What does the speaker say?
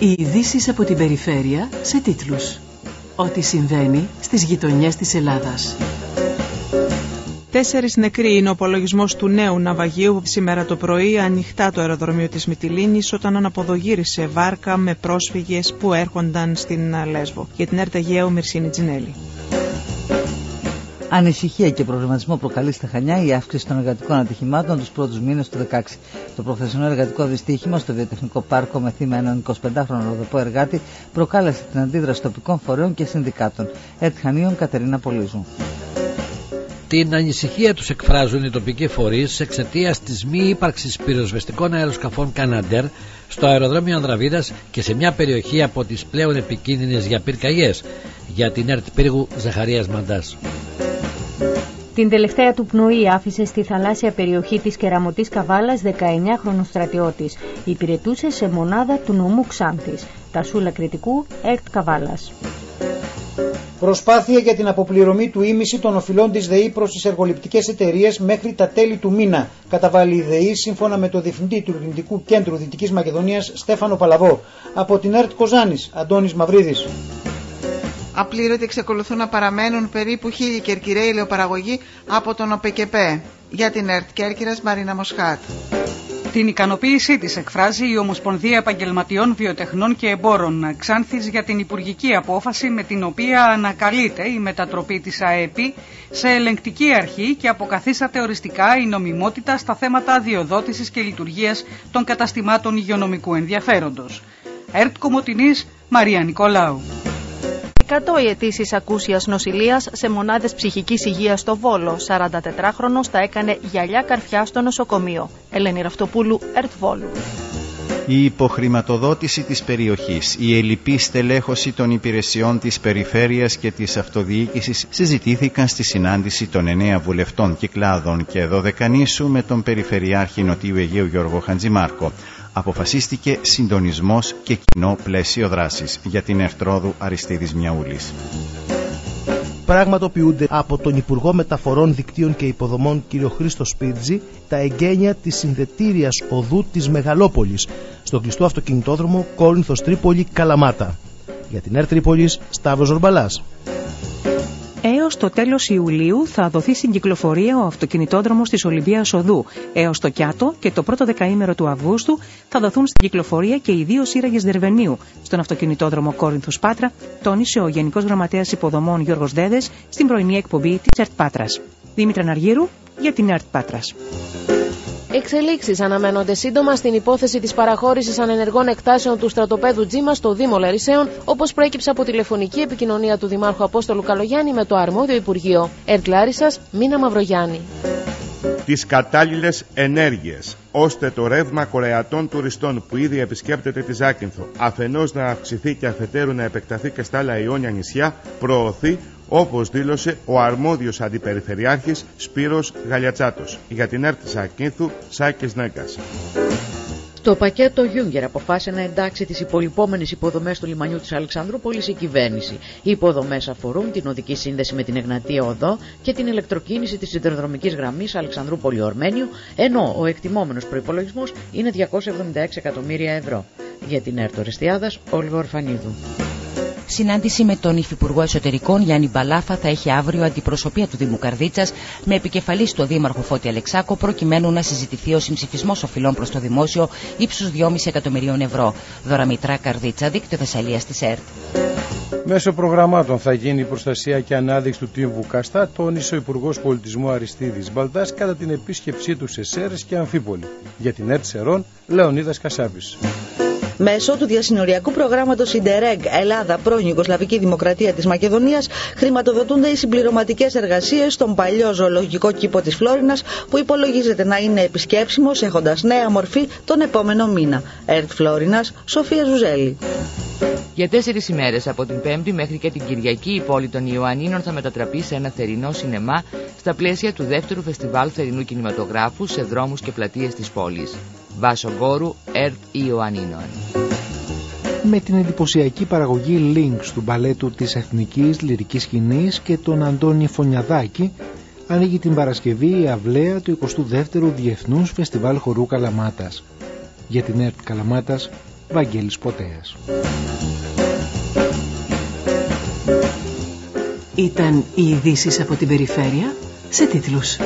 Οι ειδήσεις από την περιφέρεια σε τίτλους. Ό,τι συμβαίνει στις γειτονιές της Ελλάδας. Τέσσερις νεκροί είναι ο απολογισμός του νέου ναυαγίου που σήμερα το πρωί ανοιχτά το αεροδρομίο της Μυτιλίνης όταν αναποδογύρισε βάρκα με πρόσφυγες που έρχονταν στην Λέσβο. Για την Έρτα Γέου Μυρσίνη Τζινέλη. Ανησυχία και προβληματισμό προκαλεί στα Χανιά η αύξηση των εργατικών ατυχημάτων τους πρώτους μήνες του 2016. Το προφεσιονό εργατικό δυστύχημα στο Βιοτεχνικό Πάρκο με θύμα έναν 25χρονο ροδοπό εργάτη προκάλεσε την αντίδραση τοπικών φορέων και συνδικάτων. Χανίων Κατερίνα Πολύζου. Την ανησυχία τους εκφράζουν οι τοπικοί φορείς εξαιτίας της μη ύπαρξης πυροσβεστικών αεροσκαφών Καναντέρ στο αεροδρόμιο Ανδραβίδας και σε μια περιοχή από τις πλέον επικίνδυνες για πυρκαγιές για την ΕΡΤ πύργου Ζαχαρίας Μαντάς. Την τελευταία του πνοή άφησε στη θαλάσσια περιοχή της Κεραμωτής Καβάλας 19χρονος στρατιώτης. Υπηρετούσε σε μονάδα του νομού Ξάνθης. Τασούλα κριτικού, ΕΡΤ Καβάλας. Προσπάθεια για την αποπληρωμή του ίμιση των οφειλών της ΔΕΗ προς τις εργοληπτικές εταιρείες μέχρι τα τέλη του μήνα, καταβάλει η ΔΕΗ σύμφωνα με το Διευθυντή του Ελληνικού Κέντρου Δυτικής Μακεδονίας Στέφανο Παλαβό. Από την ΕΡΤ Κοζάνης, Αντώνης Μαυρίδης. Απλήρωτοι εξακολουθούν να παραμένουν περίπου χίλιοι κερκυραίοι ηλεοπαραγωγοί από τον ΟΠΕΚΕΠΕ. Για την ΕΡΤ Κέρκυρας Μαρίνα Μοσχάτ. Την ικανοποίησή της εκφράζει η Ομοσπονδία Επαγγελματιών Βιοτεχνών και Εμπόρων Ξάνθης για την υπουργική απόφαση με την οποία ανακαλείται η μετατροπή της ΑΕΠΗ σε ελεγκτική αρχή και αποκαθίσταται οριστικά η νομιμότητα στα θέματα αδειοδότησης και λειτουργίας των καταστημάτων υγειονομικού ενδιαφέροντος. ΕΡΤ Κομωτινής Μαρία Νικολάου. 100 οι αιτήσεις ακούσιας νοσηλείας σε μονάδες ψυχικής υγείας στο Βόλο. 44χρονο τα έκανε γυαλιά καρφιά στο νοσοκομείο. Ελένη Ραυτοπούλου, ΕΡΤ Βόλου. Η υποχρηματοδότηση της περιοχής, η ελλειπή στελέχωση των υπηρεσιών της περιφέρειας και της αυτοδιοίκησης συζητήθηκαν στη συνάντηση των εννέα βουλευτών κυκλάδων και δωδεκανήσου με τον Περιφερειάρχη Νοτιού Αιγαίου Γιώργο Χαντζημάρκο αποφασίστηκε συντονισμός και κοινό πλαίσιο δράσης για την Ερτρόδου Αριστίδης Μιαούλης. Πραγματοποιούνται από τον Υπουργό Μεταφορών Δικτύων και Υποδομών κ. Χρήστο Σπίτζη τα εγγένεια της συνδετήριας οδού της Μεγαλόπολης στον κλειστό αυτοκινητόδρομο Κόρινθος Τρίπολη Καλαμάτα. Για την ΕΡ Τρίπολης, Σταύρος Ζορμπαλάς. Έως το τέλος Ιουλίου θα δοθεί στην κυκλοφορία ο αυτοκινητόδρομος της Ολυμπίας Οδού. Έως το Κιάτο και το πρώτο δεκαήμερο του Αυγούστου θα δοθούν στην κυκλοφορία και οι δύο σύραγγες Δερβενίου στον αυτοκινητόδρομο Κόρινθος Πάτρα, τόνισε ο Γενικός Γραμματέας Υποδομών Γιώργος Δέδες στην πρωινή εκπομπή της ΕΡΤ Πάτρας. Δήμητρα Ναργύρου για την ΕΡΤ Πάτρας. Εξελίξεις αναμένονται σύντομα στην υπόθεση της παραχώρησης ανενεργών εκτάσεων του στρατοπέδου Τζίμα στο Δήμο Λαρισαίων, όπως προέκυψε από τηλεφωνική επικοινωνία του Δημάρχου Απόστολου Καλογιάννη με το αρμόδιο Υπουργείο. Ερτ Λάρισας, Μίνα Μαυρογιάννη. Τις κατάλληλες ενέργειες ώστε το ρεύμα κορεατών τουριστών που ήδη επισκέπτεται τη Ζάκυνθο αφενός να αυξηθεί και αφετέρου να επεκταθεί και στα άλλα Ιόνια νησιά προωθεί όπως δήλωσε ο αρμόδιος αντιπεριφερειάρχης Σπύρος Γαλιατσάτος για την έρτη Σακίνθου Σάκης Νέγκας. Το πακέτο Γιούγκερ αποφάσισε να εντάξει τις υπολοιπόμενες υποδομές του λιμανιού της Αλεξανδρούπολης η κυβέρνηση. Οι υποδομές αφορούν την οδική σύνδεση με την Εγνατία Οδό και την ηλεκτροκίνηση της σιδηροδρομικής γραμμής Αλεξανδρούπολη-Ορμένιο, ενώ ο εκτιμόμενος προπολογισμό είναι 276 εκατομμύρια ευρώ. Για την Έρτο Ρεστιάδας, Όλγο Ορφανίδου. Συνάντηση με τον Υφυπουργό Εσωτερικών Γιάννη Μπαλάφα θα έχει αύριο αντιπροσωπεία του Δήμου Καρδίτσας με επικεφαλής στο Δήμαρχο Φώτη Αλεξάκο προκειμένου να συζητηθεί ο συμψηφισμός οφειλών προς το δημόσιο ύψους 2,5 εκατομμυρίων ευρώ. Δωραμητρά Καρδίτσα, δίκτυο Θεσσαλίας της ΕΡΤ. Μέσω προγραμμάτων θα γίνει η προστασία και ανάδειξη του τύμβου Καστά, τόνισε ο Υπουργός Πολιτισμού Αριστίδης Μπαλτάς κατά την επίσκεψή του σε Σέρες και Αμφίπολη. Για την ΕΡΤ Σερών, Λεωνίδας Κασάπης. Μέσω του διασυνοριακού προγράμματος Ιντερεγ Ελλάδα πρώην Ιουγκοσλαβική Δημοκρατία της Μακεδονίας χρηματοδοτούνται οι συμπληρωματικές εργασίες στον παλιό ζωολογικό κήπο της Φλόρινας που υπολογίζεται να είναι επισκέψιμος έχοντας νέα μορφή τον επόμενο μήνα. Ερτ Φλόρινας, Σοφία Ζουζέλη. Για τέσσερις ημέρες από την Πέμπτη μέχρι και την Κυριακή η πόλη των Ιωαννίνων θα μετατραπεί σε ένα θερινό σινεμά στα πλαίσια του δεύτερου φεστιβάλ θερινού κινηματογράφου σε δρόμους και πλατείες της πόλης. Βάσο Γκόρου, Ερτ Ιωαννίνων. Με την εντυπωσιακή παραγωγή Links του μπαλέτου της Εθνικής Λυρικής Σκηνής και τον Αντώνη Φωνιαδάκη ανοίγει την Παρασκευή η αυλαία του 22ου Διεθνούς Φεστιβάλ Χορού Καλαμάτας. Για την ΕΡΤ Καλαμάτας, Βαγγέλης Ποτέας. Ήταν οι ειδήσεις από την περιφέρεια σε τίτλους.